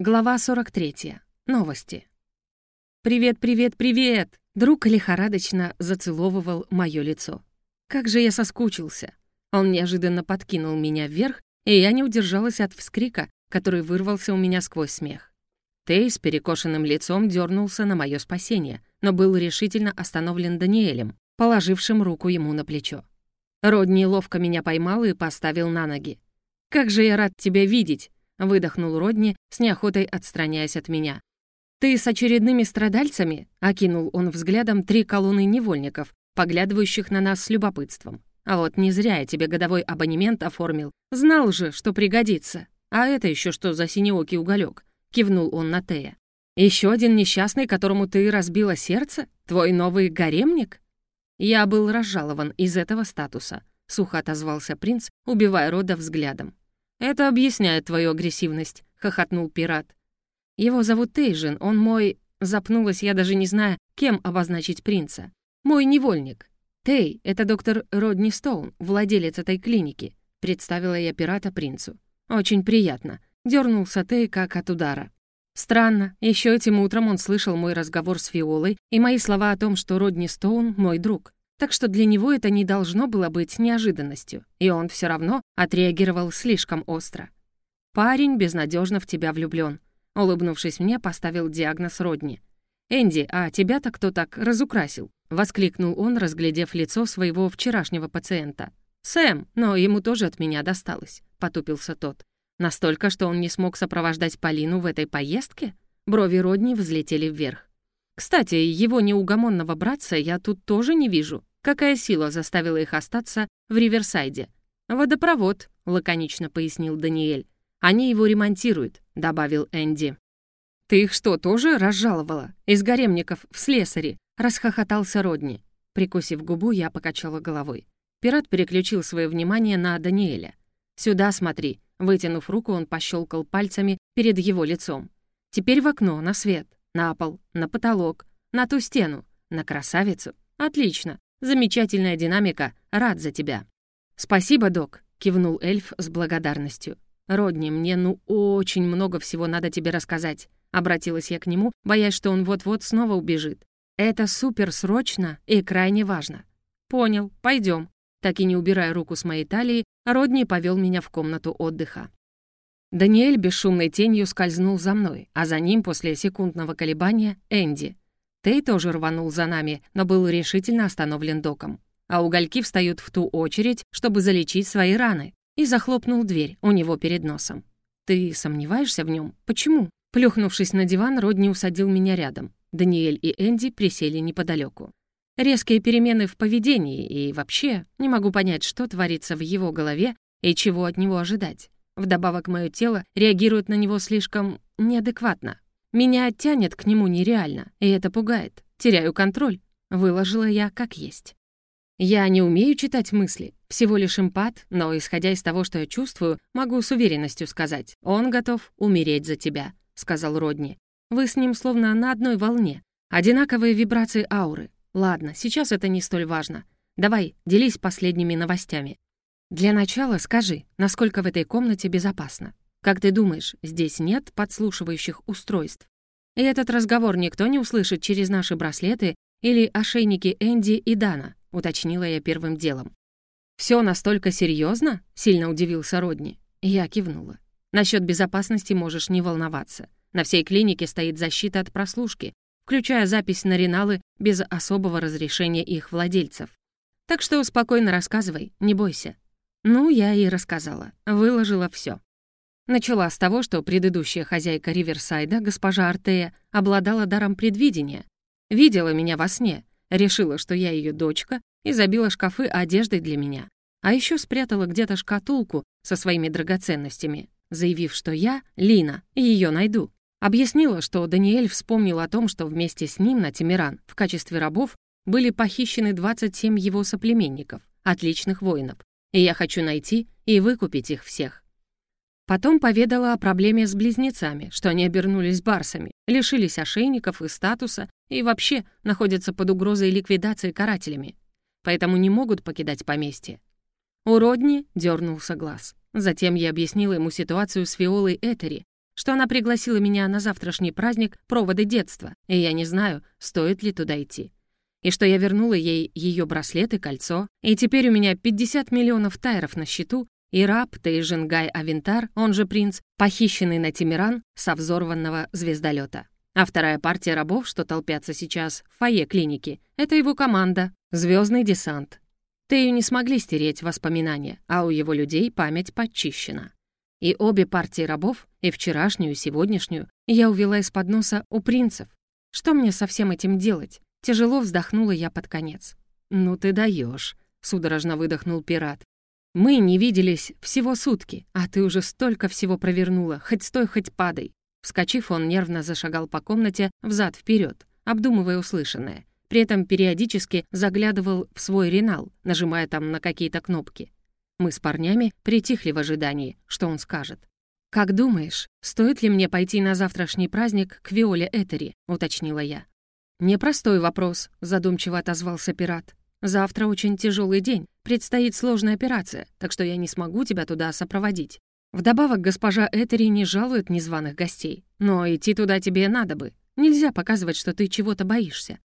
Глава 43. Новости. «Привет, привет, привет!» Друг лихорадочно зацеловывал мое лицо. Как же я соскучился. Он неожиданно подкинул меня вверх, и я не удержалась от вскрика, который вырвался у меня сквозь смех. Тей с перекошенным лицом дернулся на мое спасение, но был решительно остановлен Даниэлем, положившим руку ему на плечо. Родни ловко меня поймал и поставил на ноги. «Как же я рад тебя видеть!» — выдохнул Родни, с неохотой отстраняясь от меня. «Ты с очередными страдальцами?» — окинул он взглядом три колонны невольников, поглядывающих на нас с любопытством. «А вот не зря я тебе годовой абонемент оформил. Знал же, что пригодится. А это еще что за синеокий уголек? кивнул он на Тея. Еще один несчастный, которому ты разбила сердце? Твой новый гаремник?» «Я был разжалован из этого статуса», — сухо отозвался принц, убивая Рода взглядом. «Это объясняет твою агрессивность», — хохотнул пират. «Его зовут Тейжин, он мой...» Запнулась я, даже не зная, кем обозначить принца. «Мой невольник. Тей — это доктор Родни Стоун, владелец этой клиники», — представила я пирата принцу. «Очень приятно», — дернулся Тей как от удара. Странно, еще этим утром он слышал мой разговор с Фиолой и мои слова о том, что Родни Стоун — мой друг. Так что для него это не должно было быть неожиданностью, и он все равно отреагировал слишком остро. «Парень безнадежно в тебя влюблен», — улыбнувшись мне, поставил диагноз Родни. «Энди, а тебя-то кто так разукрасил?» — воскликнул он, разглядев лицо своего вчерашнего пациента. «Сэм, но ему тоже от меня досталось», — потупился тот. «Настолько, что он не смог сопровождать Полину в этой поездке?» Брови Родни взлетели вверх. «Кстати, его неугомонного братца я тут тоже не вижу. Какая сила заставила их остаться в Риверсайде? «Водопровод», — лаконично пояснил Даниэль. «Они его ремонтируют», — добавил Энди. «Ты их что, тоже разжаловала? Из гаремников в слесари?» — расхохотался Родни. Прикусив губу, я покачала головой. Пират переключил свое внимание на Даниэля. «Сюда смотри». Вытянув руку, он пощелкал пальцами перед его лицом. «Теперь в окно, на свет, на пол, на потолок, на ту стену, на красавицу. Отлично. Замечательная динамика. Рад за тебя». «Спасибо, док», — кивнул эльф с благодарностью. «Родни, мне ну очень много всего надо тебе рассказать», — обратилась я к нему, боясь, что он вот-вот снова убежит. «Это супер срочно и крайне важно». «Понял, пойдем». Так и не убирая руку с моей талии, Родни повел меня в комнату отдыха. Даниэль бесшумной тенью скользнул за мной, а за ним после секундного колебания — Энди. Тей тоже рванул за нами, но был решительно остановлен доком. А угольки встают в ту очередь, чтобы залечить свои раны. И захлопнул дверь у него перед носом. «Ты сомневаешься в нем? Почему?» Плюхнувшись на диван, Родни усадил меня рядом. Даниэль и Энди присели неподалеку. Резкие перемены в поведении и вообще не могу понять, что творится в его голове и чего от него ожидать. Вдобавок, мое тело реагирует на него слишком неадекватно. Меня тянет к нему нереально, и это пугает. Теряю контроль. Выложила я как есть. Я не умею читать мысли, всего лишь эмпат, но, исходя из того, что я чувствую, могу с уверенностью сказать, он готов умереть за тебя, сказал Родни. Вы с ним словно на одной волне. Одинаковые вибрации ауры. Ладно, сейчас это не столь важно. Давай, делись последними новостями. Для начала скажи, насколько в этой комнате безопасно. Как ты думаешь, здесь нет подслушивающих устройств? И этот разговор никто не услышит через наши браслеты или ошейники Энди и Дана, уточнила я первым делом. Все настолько серьезно? сильно удивился Родни. Я кивнула. Насчет безопасности можешь не волноваться. На всей клинике стоит защита от прослушки, включая запись на реналы без особого разрешения их владельцев. Так что спокойно рассказывай, не бойся. Ну, я и рассказала, выложила все. Начала с того, что предыдущая хозяйка Риверсайда, госпожа Артея, обладала даром предвидения. Видела меня во сне, решила, что я ее дочка, и забила шкафы одеждой для меня. А еще спрятала где-то шкатулку со своими драгоценностями, заявив, что я, Лина, ее найду. Объяснила, что Даниэль вспомнил о том, что вместе с ним на Тимиран в качестве рабов были похищены 27 его соплеменников, отличных воинов, и я хочу найти и выкупить их всех. Потом поведала о проблеме с близнецами, что они обернулись барсами, лишились ошейников и статуса и вообще находятся под угрозой ликвидации карателями, поэтому не могут покидать поместье. У Родни дернулся глаз. Затем я объяснила ему ситуацию с Виолой Этери, что она пригласила меня на завтрашний праздник проводы детства, и я не знаю, стоит ли туда идти. И что я вернула ей ее браслет и кольцо, и теперь у меня 50 миллионов тайров на счету, и раб Тейжингай Авентар, он же принц, похищенный на Тимиран со взорванного звездолета. А вторая партия рабов, что толпятся сейчас в фойе клиники, это его команда, звездный десант. Тею не смогли стереть воспоминания, а у его людей память подчищена. И обе партии рабов, и вчерашнюю, и сегодняшнюю, я увела из-под носа у принцев. Что мне со всем этим делать? Тяжело вздохнула я под конец. «Ну ты даешь, судорожно выдохнул пират. «Мы не виделись всего сутки, а ты уже столько всего провернула, хоть стой, хоть падай». Вскочив, он нервно зашагал по комнате взад вперед, обдумывая услышанное. При этом периодически заглядывал в свой ренал, нажимая там на какие-то кнопки. Мы с парнями притихли в ожидании, что он скажет. «Как думаешь, стоит ли мне пойти на завтрашний праздник к Виоле Этери?» — уточнила я. «Непростой вопрос», — задумчиво отозвался пират. «Завтра очень тяжелый день, предстоит сложная операция, так что я не смогу тебя туда сопроводить. Вдобавок госпожа Этери не жалует незваных гостей, но идти туда тебе надо бы. Нельзя показывать, что ты чего-то боишься.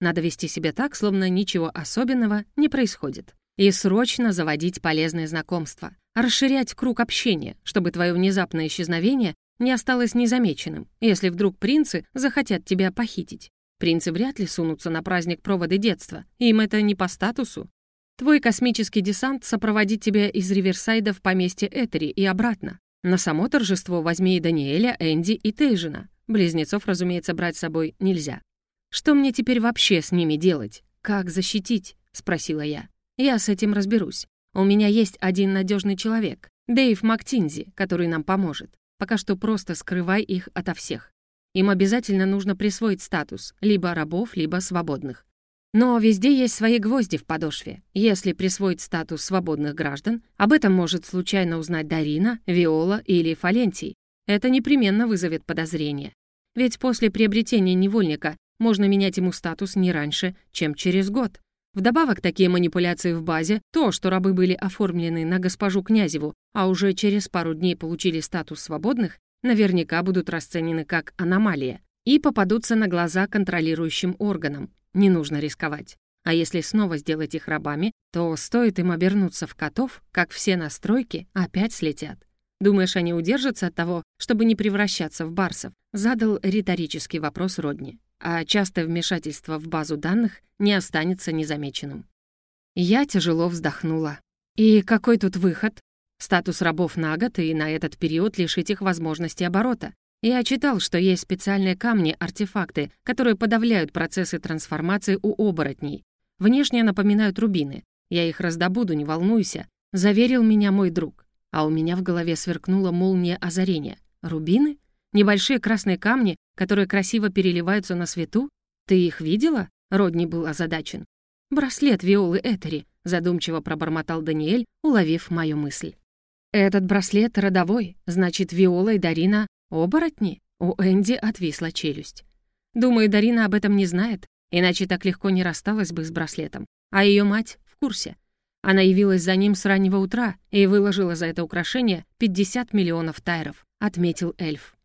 Надо вести себя так, словно ничего особенного не происходит и срочно заводить полезные знакомства, расширять круг общения, чтобы твое внезапное исчезновение не осталось незамеченным, если вдруг принцы захотят тебя похитить. Принцы вряд ли сунутся на праздник проводы детства, им это не по статусу. Твой космический десант сопроводит тебя из Риверсайда в поместье Этери и обратно. На само торжество возьми и Даниэля, Энди и Тейжина. Близнецов, разумеется, брать с собой нельзя. «Что мне теперь вообще с ними делать? Как защитить?» — спросила я. Я с этим разберусь. У меня есть один надежный человек, Дэйв Мактинзи, который нам поможет. Пока что просто скрывай их ото всех. Им обязательно нужно присвоить статус, либо рабов, либо свободных. Но везде есть свои гвозди в подошве. Если присвоить статус свободных граждан, об этом может случайно узнать Дарина, Виола или Фалентий. Это непременно вызовет подозрение. Ведь после приобретения невольника можно менять ему статус не раньше, чем через год. Вдобавок, такие манипуляции в базе, то, что рабы были оформлены на госпожу Князеву, а уже через пару дней получили статус свободных, наверняка будут расценены как аномалия и попадутся на глаза контролирующим органам. Не нужно рисковать. А если снова сделать их рабами, то стоит им обернуться в котов, как все настройки опять слетят. Думаешь, они удержатся от того, чтобы не превращаться в барсов? Задал риторический вопрос Родни а частое вмешательство в базу данных не останется незамеченным. Я тяжело вздохнула. И какой тут выход? Статус рабов на год и на этот период лишить их возможности оборота. Я читал, что есть специальные камни-артефакты, которые подавляют процессы трансформации у оборотней. Внешне напоминают рубины. Я их раздобуду, не волнуйся, заверил меня мой друг. А у меня в голове сверкнула молния озарения. Рубины? Небольшие красные камни, которые красиво переливаются на свету? Ты их видела?» Родни был озадачен. «Браслет Виолы Этери», — задумчиво пробормотал Даниэль, уловив мою мысль. «Этот браслет родовой, значит, Виола и Дарина — оборотни?» У Энди отвисла челюсть. «Думаю, Дарина об этом не знает, иначе так легко не рассталась бы с браслетом. А ее мать в курсе. Она явилась за ним с раннего утра и выложила за это украшение 50 миллионов тайров», — отметил эльф.